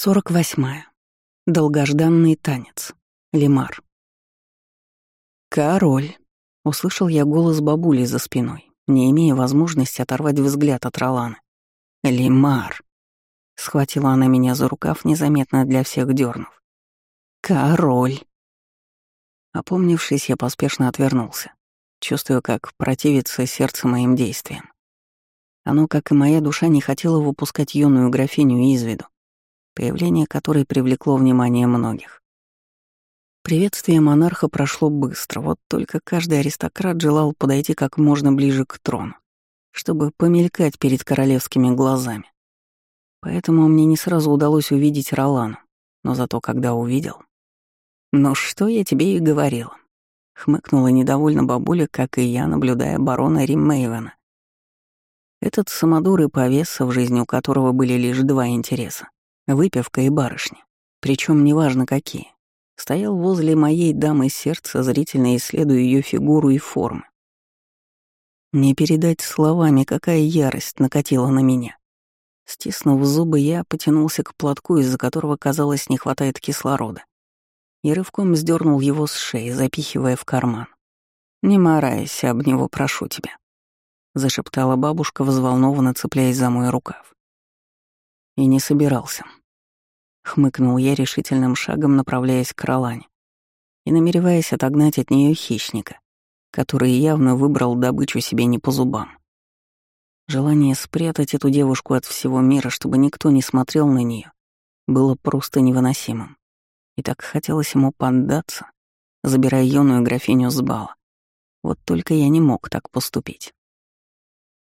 Сорок восьмая. Долгожданный танец. Лимар. «Король!» — услышал я голос бабули за спиной, не имея возможности оторвать взгляд от Ролана. «Лимар!» — схватила она меня за рукав, незаметно для всех дернув. «Король!» Опомнившись, я поспешно отвернулся, чувствуя, как противится сердце моим действиям. Оно, как и моя душа, не хотело выпускать юную графиню из виду появление которой привлекло внимание многих. Приветствие монарха прошло быстро, вот только каждый аристократ желал подойти как можно ближе к трону, чтобы помелькать перед королевскими глазами. Поэтому мне не сразу удалось увидеть Ролану, но зато когда увидел... «Ну что я тебе и говорила», — хмыкнула недовольно бабуля, как и я, наблюдая барона Риммейвена. Этот самодур и повеса, в жизни у которого были лишь два интереса выпивка и барышни, причем неважно какие, стоял возле моей дамы сердца, зрительно исследуя ее фигуру и формы. Не передать словами, какая ярость накатила на меня. Стиснув зубы, я потянулся к платку, из-за которого, казалось, не хватает кислорода, и рывком сдернул его с шеи, запихивая в карман. «Не морайся об него, прошу тебя», — зашептала бабушка, взволнованно цепляясь за мой рукав. И не собирался. Хмыкнул я решительным шагом, направляясь к Ролане и намереваясь отогнать от нее хищника, который явно выбрал добычу себе не по зубам. Желание спрятать эту девушку от всего мира, чтобы никто не смотрел на нее, было просто невыносимым. И так хотелось ему поддаться, забирая юную графиню с бала. Вот только я не мог так поступить.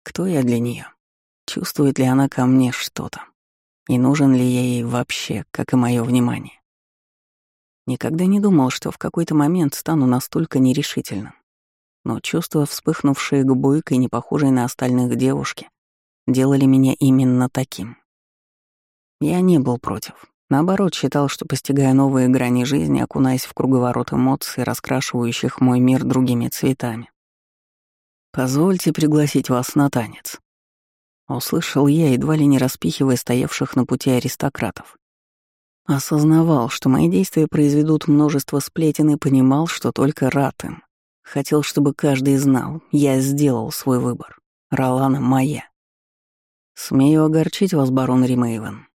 Кто я для нее? Чувствует ли она ко мне что-то? И нужен ли я ей вообще, как и мое внимание? Никогда не думал, что в какой-то момент стану настолько нерешительным. Но чувства, вспыхнувшие к бойкой, не похожей на остальных девушке, делали меня именно таким. Я не был против. Наоборот, считал, что, постигая новые грани жизни, окунаясь в круговорот эмоций, раскрашивающих мой мир другими цветами. «Позвольте пригласить вас на танец», Услышал я, едва ли не распихивая стоявших на пути аристократов. Осознавал, что мои действия произведут множество сплетен и понимал, что только рад им. Хотел, чтобы каждый знал, я сделал свой выбор. Ролана моя. Смею огорчить вас, барон Римейвен.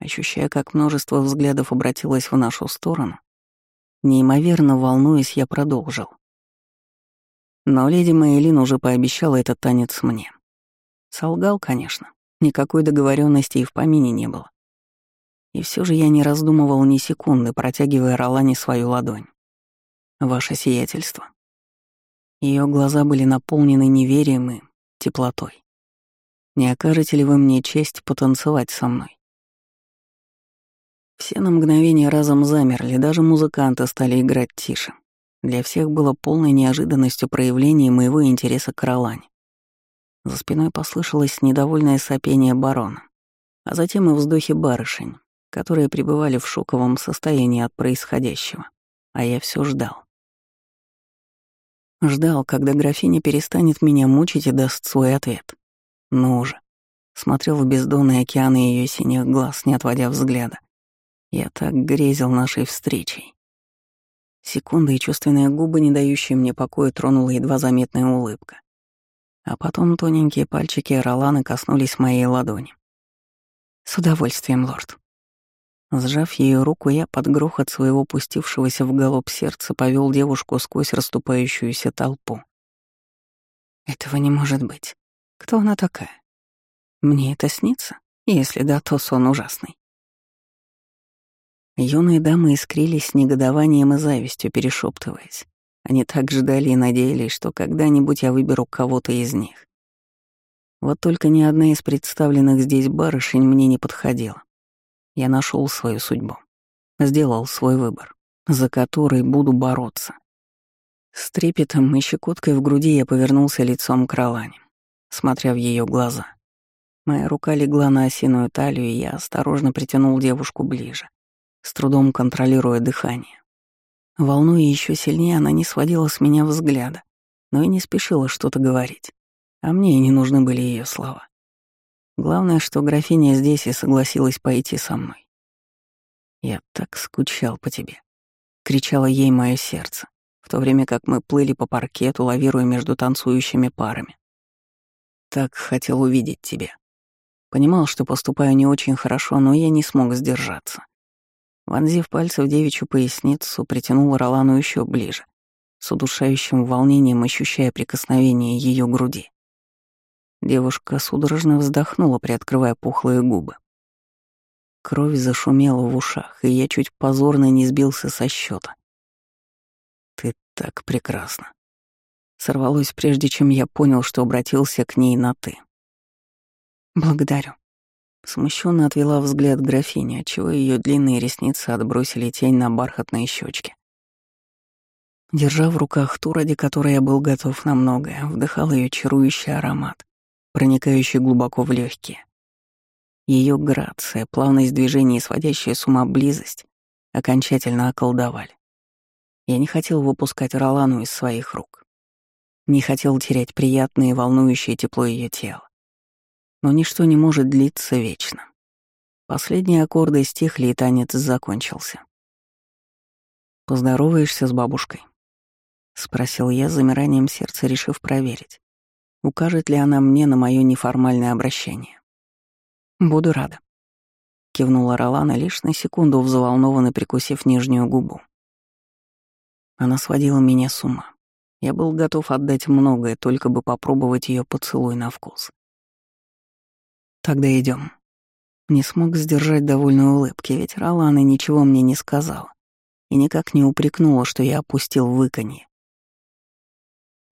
Ощущая, как множество взглядов обратилось в нашу сторону, неимоверно волнуясь, я продолжил. Но леди Мейлин уже пообещала этот танец мне. Солгал, конечно. Никакой договоренности и в помине не было. И все же я не раздумывал ни секунды, протягивая Ролане свою ладонь. Ваше сиятельство. Ее глаза были наполнены неверием и теплотой. Не окажете ли вы мне честь потанцевать со мной? Все на мгновение разом замерли, даже музыканты стали играть тише. Для всех было полной неожиданностью проявления моего интереса к Ролане. За спиной послышалось недовольное сопение барона, а затем и вздохи барышень, которые пребывали в шоковом состоянии от происходящего. А я все ждал. Ждал, когда графиня перестанет меня мучить и даст свой ответ. Ну же. Смотрел в бездонный океан ее синих глаз, не отводя взгляда. Я так грезил нашей встречей. Секунды и чувственные губы, не дающие мне покоя, тронула едва заметная улыбка. А потом тоненькие пальчики Роланы коснулись моей ладони. «С удовольствием, лорд». Сжав ее руку, я под грохот своего пустившегося в галоп сердца повел девушку сквозь расступающуюся толпу. Этого не может быть. Кто она такая? Мне это снится? Если да, то сон ужасный. Юные дамы искрились негодованием и завистью, перешептываясь. Они так ждали и надеялись, что когда-нибудь я выберу кого-то из них. Вот только ни одна из представленных здесь барышень мне не подходила. Я нашел свою судьбу, сделал свой выбор, за который буду бороться. С трепетом и щекоткой в груди я повернулся лицом к Ролане, смотря в ее глаза. Моя рука легла на осиную талию, и я осторожно притянул девушку ближе, с трудом контролируя дыхание. Волнуя еще сильнее, она не сводила с меня взгляда, но и не спешила что-то говорить. А мне и не нужны были ее слова. Главное, что графиня здесь и согласилась пойти со мной. Я так скучал по тебе. Кричало ей мое сердце, в то время как мы плыли по паркету, лавируя между танцующими парами. Так хотел увидеть тебя. Понимал, что поступаю не очень хорошо, но я не смог сдержаться. Вонзив пальцы в девичью поясницу, притянул Ролану еще ближе, с удушающим волнением ощущая прикосновение ее груди. Девушка судорожно вздохнула, приоткрывая пухлые губы. Кровь зашумела в ушах, и я чуть позорно не сбился со счета. «Ты так прекрасна!» Сорвалось, прежде чем я понял, что обратился к ней на «ты». «Благодарю». Смущенно отвела взгляд графини, отчего ее длинные ресницы отбросили тень на бархатные щечки. Держа в руках ту, ради которой я был готов на многое, вдыхал ее чарующий аромат, проникающий глубоко в легкие. Ее грация, плавность движений и сводящая с ума близость окончательно околдовали. Я не хотел выпускать Ролану из своих рук. Не хотел терять приятное и волнующее тепло ее тела. Но ничто не может длиться вечно. Последние аккорды стихли, и танец закончился. «Поздороваешься с бабушкой?» — спросил я замиранием сердца, решив проверить, укажет ли она мне на мое неформальное обращение. «Буду рада», — кивнула Ролана, лишь на секунду взволнованно прикусив нижнюю губу. Она сводила меня с ума. Я был готов отдать многое, только бы попробовать ее поцелуй на вкус. «Тогда идем. Не смог сдержать довольной улыбки, ведь Ролана ничего мне не сказала и никак не упрекнула, что я опустил выканье.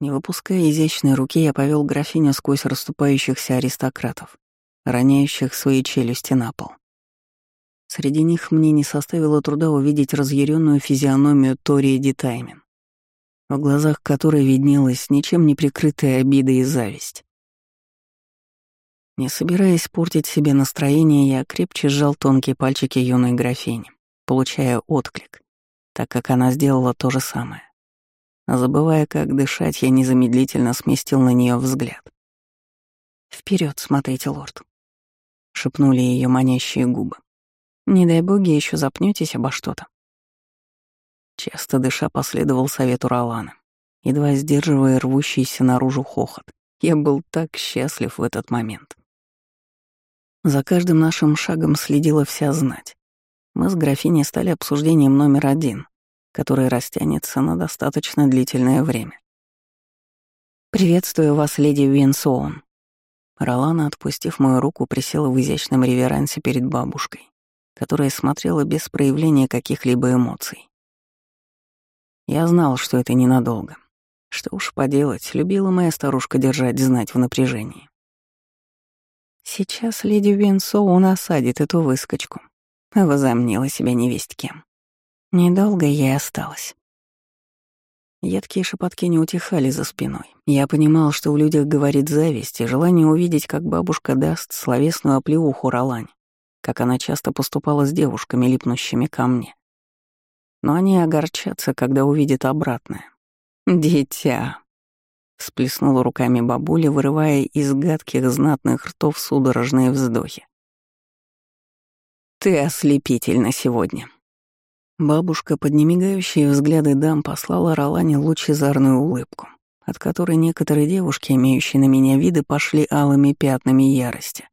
Не выпуская изящной руки, я повел графиню сквозь расступающихся аристократов, роняющих свои челюсти на пол. Среди них мне не составило труда увидеть разъяренную физиономию Тории Дитаймен, в глазах которой виднелась ничем не прикрытая обида и зависть. Не собираясь портить себе настроение, я крепче сжал тонкие пальчики юной графини, получая отклик, так как она сделала то же самое. Забывая, как дышать, я незамедлительно сместил на нее взгляд. Вперед, смотрите, лорд шепнули ее манящие губы. Не дай боги, еще запнетесь обо что-то. Часто дыша последовал совету Ролана, едва сдерживая рвущийся наружу хохот. Я был так счастлив в этот момент. За каждым нашим шагом следила вся знать. Мы с графиней стали обсуждением номер один, который растянется на достаточно длительное время. «Приветствую вас, леди Винсоун», Ролана, отпустив мою руку, присела в изящном реверансе перед бабушкой, которая смотрела без проявления каких-либо эмоций. Я знал, что это ненадолго. Что уж поделать, любила моя старушка держать знать в напряжении. Сейчас леди Винсоу насадит эту выскочку. Возомнила себя невесть кем. Недолго ей осталось. Едкие шепотки не утихали за спиной. Я понимал, что в людях говорит зависть и желание увидеть, как бабушка даст словесную оплеуху Ролань, как она часто поступала с девушками, липнущими ко мне. Но они огорчатся, когда увидят обратное. «Дитя!» — всплеснула руками бабуля, вырывая из гадких знатных ртов судорожные вздохи. «Ты ослепительна сегодня. Бабушка под немигающие взгляды дам послала Ролане лучезарную улыбку, от которой некоторые девушки, имеющие на меня виды, пошли алыми пятнами ярости.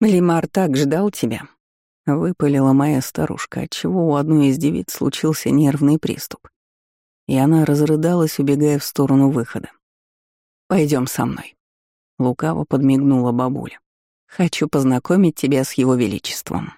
«Лимар так ждал тебя», — выпалила моя старушка, отчего у одной из девиц случился нервный приступ. И она разрыдалась, убегая в сторону выхода. Пойдем со мной», — лукаво подмигнула бабуля. «Хочу познакомить тебя с его величеством».